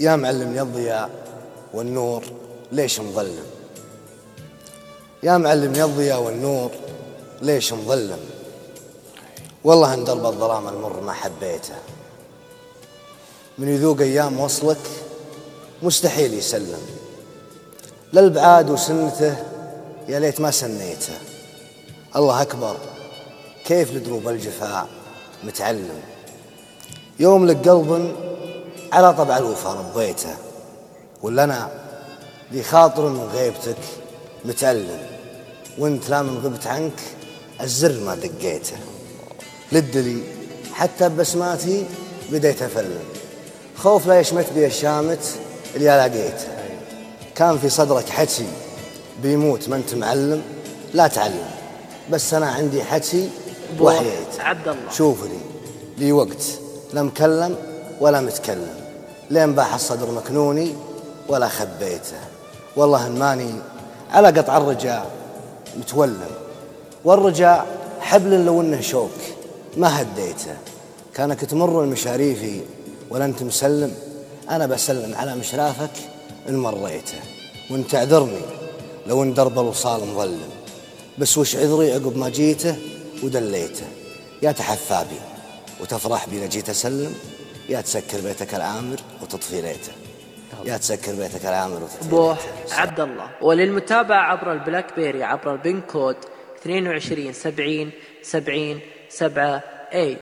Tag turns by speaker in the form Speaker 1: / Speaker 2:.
Speaker 1: يا معلم يا الضياء والنور ليش مظلم؟ يا معلم يا الضياء والنور ليش مظلم؟ والله أن درب الظلام المر ما حبيته. من يذوق أيام وصلك مستحيل يسلم. للبعاد وسنته يا ليت ما سنيته. الله أكبر كيف لدروب الجفاء متعلم؟ يوم لك قلب على طبع الوفا ربيته ولا أنا ذي خاطر من غيبتك متألم وإنت لا من غبت عنك الزر ما دقيته. للدلي حتى ببسماتي بديت أفلم. خوف لا يشمت بي الشامت اللي لقيته كان في صدرك حكي بيموت ما أنت معلم لا تعلم. بس أنا عندي حكي وحييت.
Speaker 2: عبد الله.
Speaker 1: شوف لي لي وقت لا مكلم ولا متكلم. لين باح الصدر مكنوني ولا خبيته. والله ان ماني على قطع الرجاء متولم. والرجاء حبل لو إنه شوك ما هديته. كانك تمر المشاريفي ولا انت مسلم أنا بسلم على مشرافك إن مريته. وانت اعذرني لو إن درب الوصال مظلم. بس وش عذري عقب ما جيته ودليته. يا تحفى بي وتفرح بي جيت أسلم. يا تسكر بيتك العامر وتطفي ليته. يا تسكر بيتك العامر وتطفي
Speaker 2: بوح. عبد الله. وللمتابعة عبر ال BlackBerry عبر ال pin code 22 70 70 7 اي